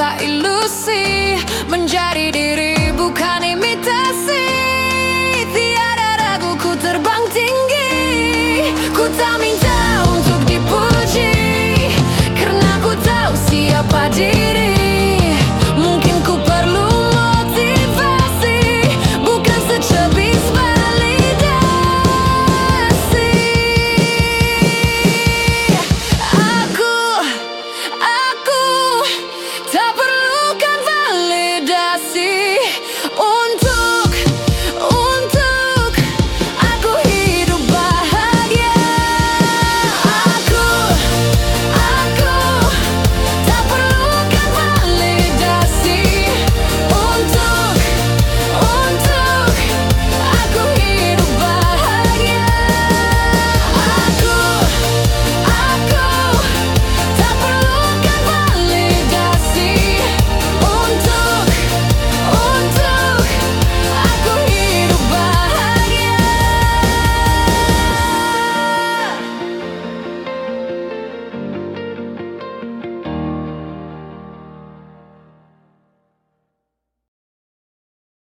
Tak ilusi menjadi diri